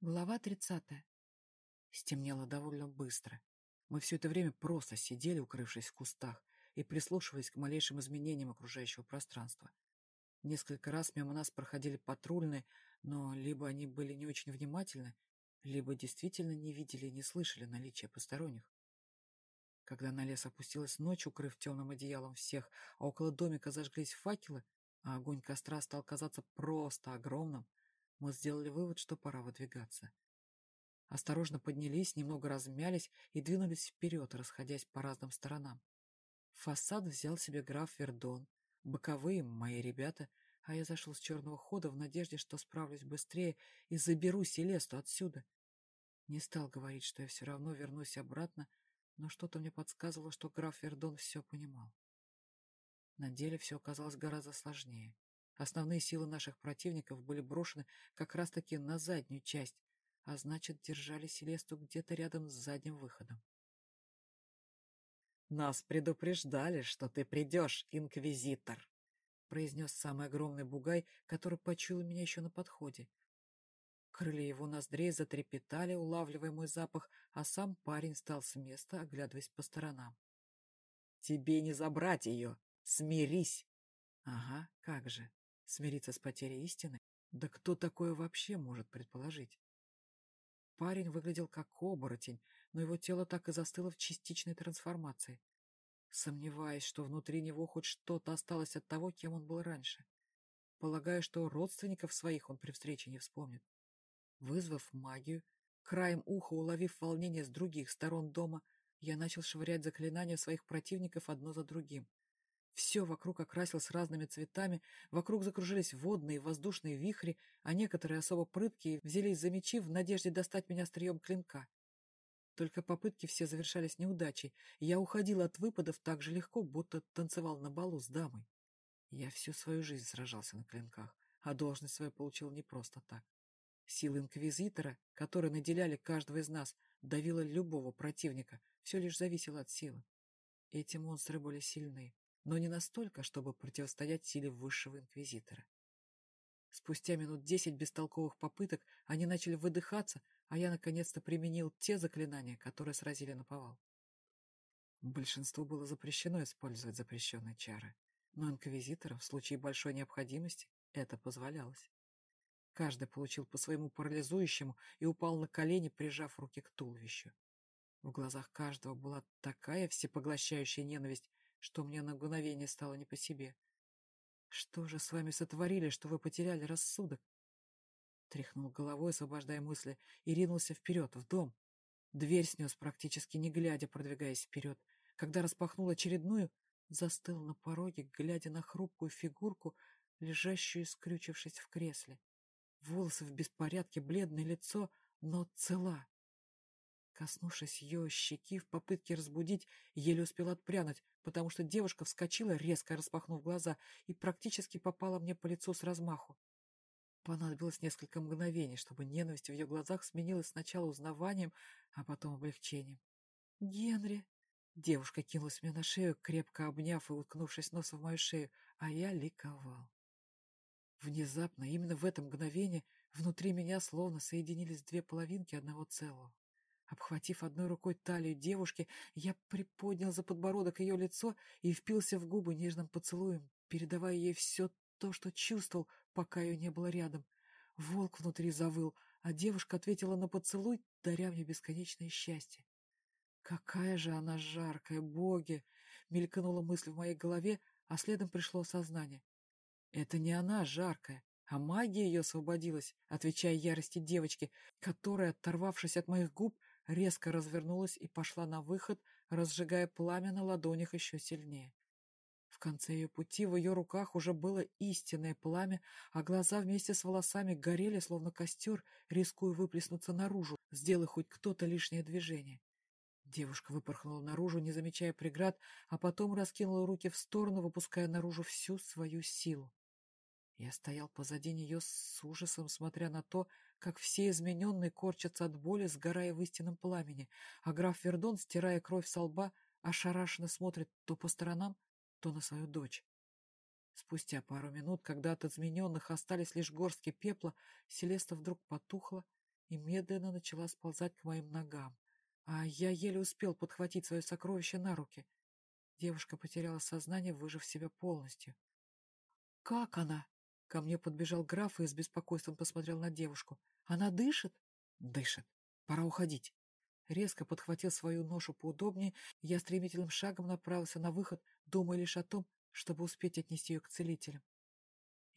Глава тридцатая. Стемнело довольно быстро. Мы все это время просто сидели, укрывшись в кустах, и прислушивались к малейшим изменениям окружающего пространства. Несколько раз мимо нас проходили патрульные, но либо они были не очень внимательны, либо действительно не видели и не слышали наличия посторонних. Когда на лес опустилась ночь, укрыв темным одеялом всех, а около домика зажглись факелы, а огонь костра стал казаться просто огромным, мы сделали вывод, что пора выдвигаться. Осторожно поднялись, немного размялись и двинулись вперед, расходясь по разным сторонам. Фасад взял себе граф Вердон, боковые — мои ребята, а я зашел с черного хода в надежде, что справлюсь быстрее и заберу Селесту отсюда. Не стал говорить, что я все равно вернусь обратно, но что-то мне подсказывало, что граф Вердон все понимал. На деле все оказалось гораздо сложнее. Основные силы наших противников были брошены как раз-таки на заднюю часть, а значит, держали Селесту где-то рядом с задним выходом. «Нас предупреждали, что ты придешь, инквизитор!» — произнес самый огромный бугай, который почуял меня еще на подходе. Крылья его ноздрей затрепетали, улавливая мой запах, а сам парень стал с места, оглядываясь по сторонам. «Тебе не забрать ее! Смирись!» «Ага, как же!» Смириться с потерей истины? Да кто такое вообще может предположить? Парень выглядел как оборотень, но его тело так и застыло в частичной трансформации. Сомневаясь, что внутри него хоть что-то осталось от того, кем он был раньше. Полагаю, что родственников своих он при встрече не вспомнит. Вызвав магию, краем уха уловив волнение с других сторон дома, я начал швырять заклинания своих противников одно за другим. Все вокруг окрасилось разными цветами, вокруг закружились водные и воздушные вихри, а некоторые особо прыткие взялись за мечи в надежде достать меня острием клинка. Только попытки все завершались неудачей, и я уходил от выпадов так же легко, будто танцевал на балу с дамой. Я всю свою жизнь сражался на клинках, а должность свою получил не просто так. Сила инквизитора, которые наделяли каждого из нас, давила любого противника, все лишь зависело от силы. Эти монстры были сильны, но не настолько, чтобы противостоять силе высшего инквизитора. Спустя минут десять бестолковых попыток они начали выдыхаться, а я наконец-то применил те заклинания, которые сразили на повал. Большинству было запрещено использовать запрещенные чары, но инквизиторам в случае большой необходимости это позволялось. Каждый получил по своему парализующему и упал на колени, прижав руки к туловищу. В глазах каждого была такая всепоглощающая ненависть, что мне на мгновение стало не по себе. «Что же с вами сотворили, что вы потеряли рассудок?» Тряхнул головой, освобождая мысли, и ринулся вперед, в дом. Дверь снес практически не глядя, продвигаясь вперед. Когда распахнул очередную, застыл на пороге, глядя на хрупкую фигурку, лежащую, скрючившись в кресле. Волосы в беспорядке, бледное лицо, но цела. Коснувшись ее щеки в попытке разбудить, еле успел отпрянуть, потому что девушка вскочила, резко распахнув глаза, и практически попала мне по лицу с размаху. Понадобилось несколько мгновений, чтобы ненависть в ее глазах сменилась сначала узнаванием, а потом облегчением. «Генри!» Девушка кинулась мне на шею, крепко обняв и уткнувшись носом в мою шею, а я ликовал. Внезапно, именно в это мгновение, внутри меня словно соединились две половинки одного целого. Обхватив одной рукой талию девушки, я приподнял за подбородок ее лицо и впился в губы нежным поцелуем, передавая ей все то, что чувствовал, пока ее не было рядом. Волк внутри завыл, а девушка ответила на поцелуй, даря мне бесконечное счастье. «Какая же она жаркая, боги!» — мелькнула мысль в моей голове, а следом пришло осознание. «Это не она жаркая, а магия ее освободилась», — отвечая ярости девочки, которая, оторвавшись от моих губ, резко развернулась и пошла на выход, разжигая пламя на ладонях еще сильнее. В конце ее пути в ее руках уже было истинное пламя, а глаза вместе с волосами горели, словно костер, рискуя выплеснуться наружу, сделай хоть кто-то лишнее движение. Девушка выпорхнула наружу, не замечая преград, а потом раскинула руки в сторону, выпуская наружу всю свою силу. Я стоял позади нее с ужасом, смотря на то, как все измененные корчатся от боли, сгорая в истинном пламени, а граф Вердон, стирая кровь со лба, ошарашенно смотрит то по сторонам, то на свою дочь. Спустя пару минут, когда от измененных остались лишь горстки пепла, Селеста вдруг потухла, и медленно начала сползать к моим ногам. А я еле успел подхватить свое сокровище на руки. Девушка потеряла сознание, выжив себя полностью. «Как она?» Ко мне подбежал граф и с беспокойством посмотрел на девушку. «Она дышит?» «Дышит. Пора уходить». Резко подхватил свою ношу поудобнее, я стремительным шагом направился на выход, думая лишь о том, чтобы успеть отнести ее к целителям.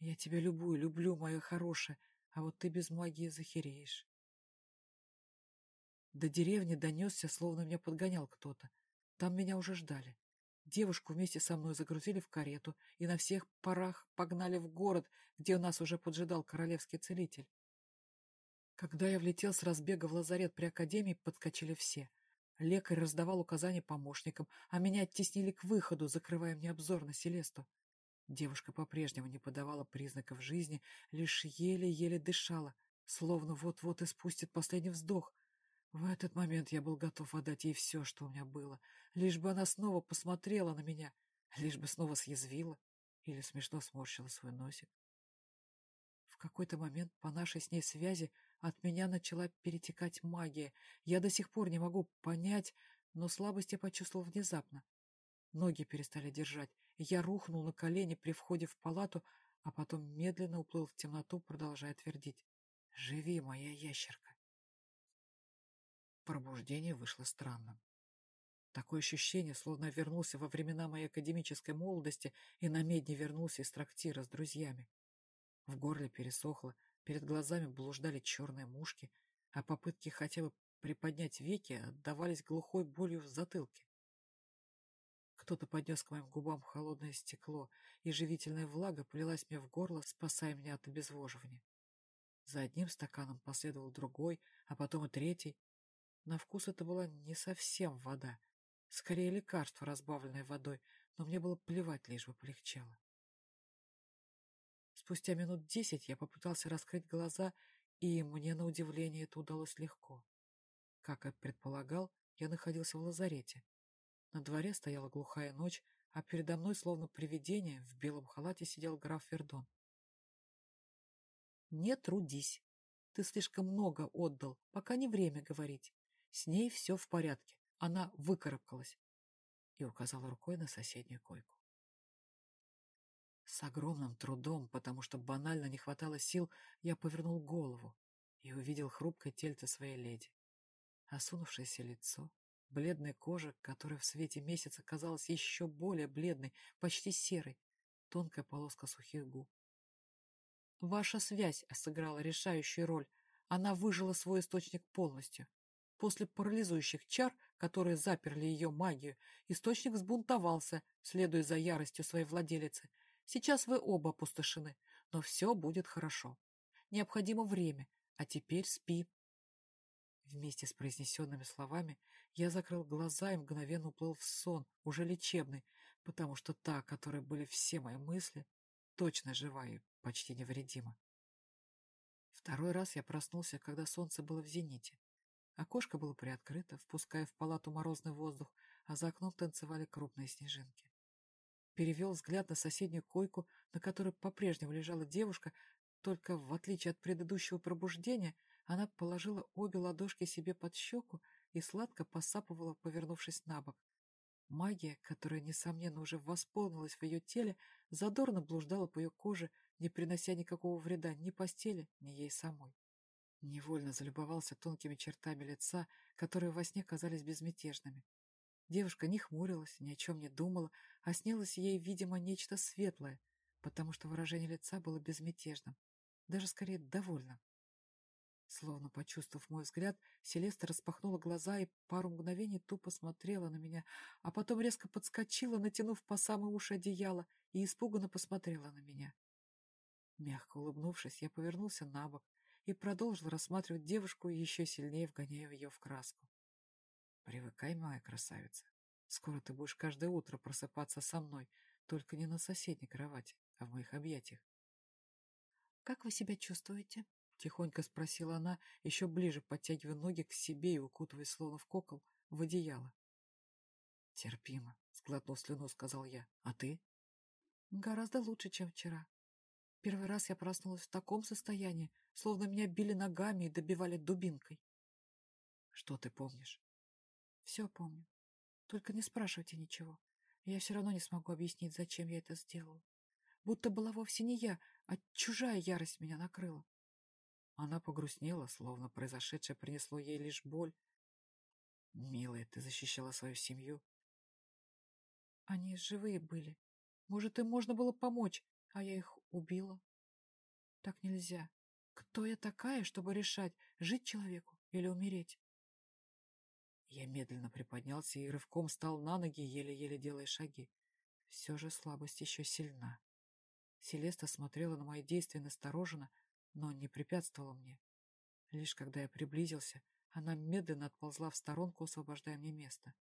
«Я тебя люблю, люблю, моя хорошая, а вот ты без магии захереешь». До деревни донесся, словно меня подгонял кто-то. Там меня уже ждали. Девушку вместе со мной загрузили в карету и на всех парах погнали в город, где у нас уже поджидал королевский целитель. Когда я влетел с разбега в лазарет при академии, подскочили все. Лекарь раздавал указания помощникам, а меня оттеснили к выходу, закрывая мне обзор на Селесту. Девушка по-прежнему не подавала признаков жизни, лишь еле-еле дышала, словно вот-вот испустит последний вздох. В этот момент я был готов отдать ей все, что у меня было, лишь бы она снова посмотрела на меня, лишь бы снова съязвила или смешно сморщила свой носик. В какой-то момент по нашей с ней связи от меня начала перетекать магия. Я до сих пор не могу понять, но слабость я почувствовал внезапно. Ноги перестали держать, я рухнул на колени при входе в палату, а потом медленно уплыл в темноту, продолжая твердить. «Живи, моя ящерка!» Пробуждение вышло странным. Такое ощущение, словно вернулся во времена моей академической молодости и на медне вернулся из трактира с друзьями. В горле пересохло, перед глазами блуждали черные мушки, а попытки хотя бы приподнять веки отдавались глухой болью в затылке. Кто-то поднес к моим губам холодное стекло, и живительная влага полилась мне в горло, спасая меня от обезвоживания. За одним стаканом последовал другой, а потом и третий, на вкус это была не совсем вода, скорее лекарство, разбавленное водой, но мне было плевать, лишь бы полегчало. Спустя минут десять я попытался раскрыть глаза, и мне, на удивление, это удалось легко. Как я предполагал, я находился в лазарете. На дворе стояла глухая ночь, а передо мной, словно привидение, в белом халате сидел граф Вердон. «Не трудись. Ты слишком много отдал, пока не время говорить. С ней все в порядке. Она выкарабкалась. И указала рукой на соседнюю койку. С огромным трудом, потому что банально не хватало сил, я повернул голову и увидел хрупкое тельце своей леди. Осунувшееся лицо, бледная кожа, которая в свете месяца казалась еще более бледной, почти серой, тонкая полоска сухих губ. Ваша связь сыграла решающую роль. Она выжила свой источник полностью. После парализующих чар, которые заперли ее магию, источник взбунтовался, следуя за яростью своей владелицы. Сейчас вы оба опустошены, но все будет хорошо. Необходимо время, а теперь спи. Вместе с произнесенными словами я закрыл глаза и мгновенно уплыл в сон, уже лечебный, потому что та, которой были все мои мысли, точно жива и почти невредима. Второй раз я проснулся, когда солнце было в зените. Окошко было приоткрыто, впуская в палату морозный воздух, а за окном танцевали крупные снежинки. Перевел взгляд на соседнюю койку, на которой по-прежнему лежала девушка, только, в отличие от предыдущего пробуждения, она положила обе ладошки себе под щеку и сладко посапывала, повернувшись на бок. Магия, которая, несомненно, уже восполнилась в ее теле, задорно блуждала по ее коже, не принося никакого вреда ни постели, ни ей самой. Невольно залюбовался тонкими чертами лица, которые во сне казались безмятежными. Девушка не хмурилась, ни о чем не думала, а снилось ей, видимо, нечто светлое, потому что выражение лица было безмятежным, даже скорее довольным. Словно почувствовав мой взгляд, Селеста распахнула глаза и пару мгновений тупо смотрела на меня, а потом резко подскочила, натянув по самые уши одеяло, и испуганно посмотрела на меня. Мягко улыбнувшись, я повернулся на бок и продолжил рассматривать девушку, еще сильнее вгоняя ее в краску. «Привыкай, моя красавица. Скоро ты будешь каждое утро просыпаться со мной, только не на соседней кровати, а в моих объятиях». «Как вы себя чувствуете?» Тихонько спросила она, еще ближе подтягивая ноги к себе и укутывая словно в кокол в одеяло. «Терпимо», — сглотнув слюну, сказал я. «А ты?» «Гораздо лучше, чем вчера». Первый раз я проснулась в таком состоянии, словно меня били ногами и добивали дубинкой. Что ты помнишь? Все помню. Только не спрашивайте ничего. Я все равно не смогу объяснить, зачем я это сделала. Будто была вовсе не я, а чужая ярость меня накрыла. Она погрустнела, словно произошедшее принесло ей лишь боль. «Милая, ты защищала свою семью». «Они живые были. Может, им можно было помочь, а я их убила. Так нельзя. Кто я такая, чтобы решать, жить человеку или умереть?» Я медленно приподнялся и рывком стал на ноги, еле-еле делая шаги. Все же слабость еще сильна. Селеста смотрела на мои действия настороженно, но не препятствовала мне. Лишь когда я приблизился, она медленно отползла в сторонку, освобождая мне место.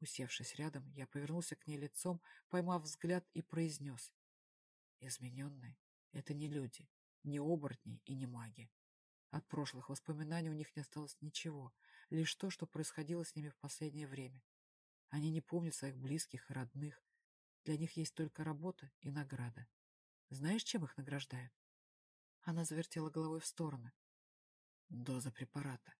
Усевшись рядом, я повернулся к ней лицом, поймав взгляд и произнес. Измененные — это не люди, не оборотни и не маги. От прошлых воспоминаний у них не осталось ничего, лишь то, что происходило с ними в последнее время. Они не помнят своих близких и родных. Для них есть только работа и награда. Знаешь, чем их награждают? Она завертела головой в стороны. Доза препарата.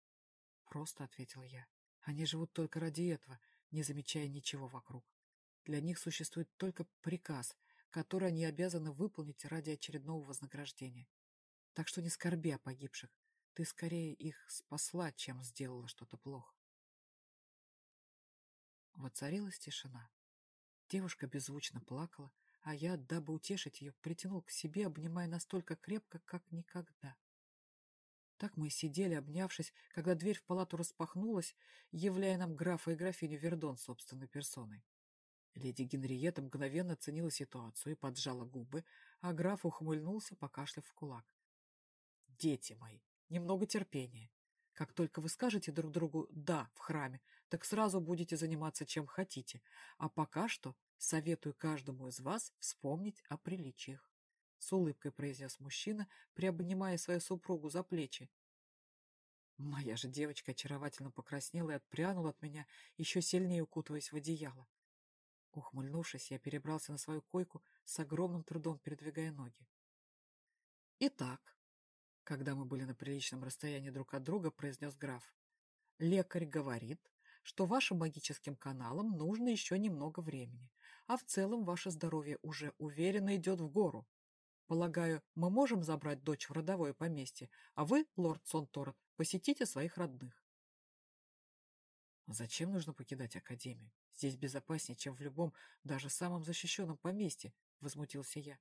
Просто ответил я. Они живут только ради этого, не замечая ничего вокруг. Для них существует только приказ, который они обязаны выполнить ради очередного вознаграждения. Так что не скорби о погибших. Ты скорее их спасла, чем сделала что-то плохо. Воцарилась тишина. Девушка беззвучно плакала, а я, дабы утешить ее, притянул к себе, обнимая настолько крепко, как никогда. Так мы сидели, обнявшись, когда дверь в палату распахнулась, являя нам графа и графиню Вердон собственной персоной. Леди Генриетта мгновенно оценила ситуацию и поджала губы, а граф ухмыльнулся, покашляв в кулак. «Дети мои, немного терпения. Как только вы скажете друг другу «да» в храме, так сразу будете заниматься чем хотите, а пока что Советую каждому из вас вспомнить о приличиях. С улыбкой произнес мужчина, приобнимая свою супругу за плечи. Моя же девочка очаровательно покраснела и отпрянула от меня, еще сильнее укутываясь в одеяло. Ухмыльнувшись, я перебрался на свою койку, с огромным трудом передвигая ноги. Итак, когда мы были на приличном расстоянии друг от друга, произнес граф, лекарь говорит, что вашим магическим каналам нужно еще немного времени, а в целом ваше здоровье уже уверенно идет в гору. Полагаю, мы можем забрать дочь в родовое поместье, а вы, лорд Сонторот, посетите своих родных. Зачем нужно покидать Академию? Здесь безопаснее, чем в любом, даже самом защищенном поместье, — возмутился я.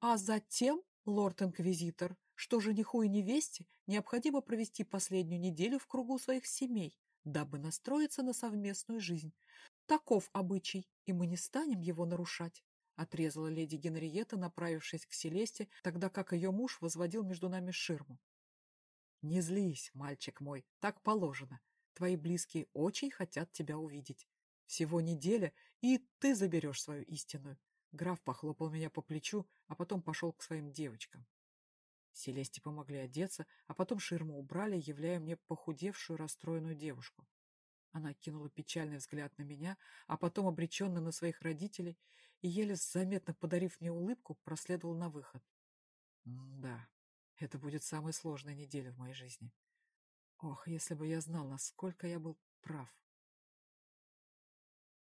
А затем, лорд-инквизитор, что жениху и невесте необходимо провести последнюю неделю в кругу своих семей, дабы настроиться на совместную жизнь. Таков обычай, и мы не станем его нарушать. Отрезала леди Генриетта, направившись к Селесте, тогда как ее муж возводил между нами ширму. «Не злись, мальчик мой, так положено. Твои близкие очень хотят тебя увидеть. Всего неделя, и ты заберешь свою истинную». Граф похлопал меня по плечу, а потом пошел к своим девочкам. Селесте помогли одеться, а потом ширму убрали, являя мне похудевшую, расстроенную девушку. Она кинула печальный взгляд на меня, а потом обреченно на своих родителей и, еле заметно подарив мне улыбку, проследовал на выход. да, это будет самая сложная неделя в моей жизни. Ох, если бы я знал, насколько я был прав.